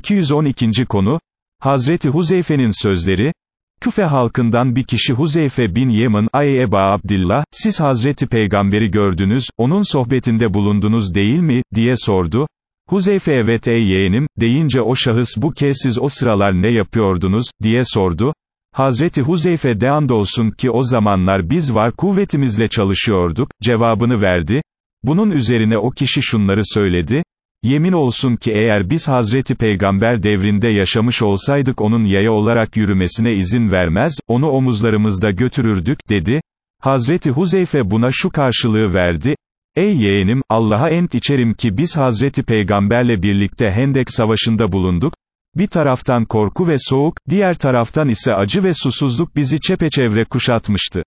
212. konu, Hazreti Huzeyfe'nin sözleri, Küfe halkından bir kişi Huzeyfe bin Yemen, ay Eba Abdillah, siz Hazreti Peygamberi gördünüz, onun sohbetinde bulundunuz değil mi, diye sordu. Huzeyfe evet ey yeğenim, deyince o şahıs bu kez siz o sıralar ne yapıyordunuz, diye sordu. Hazreti Huzeyfe de andolsun ki o zamanlar biz var kuvvetimizle çalışıyorduk, cevabını verdi. Bunun üzerine o kişi şunları söyledi, Yemin olsun ki eğer biz Hazreti Peygamber devrinde yaşamış olsaydık onun yaya olarak yürümesine izin vermez, onu omuzlarımızda götürürdük, dedi. Hazreti Huzeyfe buna şu karşılığı verdi, Ey yeğenim, Allah'a ent içerim ki biz Hazreti Peygamberle birlikte Hendek Savaşı'nda bulunduk, bir taraftan korku ve soğuk, diğer taraftan ise acı ve susuzluk bizi çepeçevre kuşatmıştı.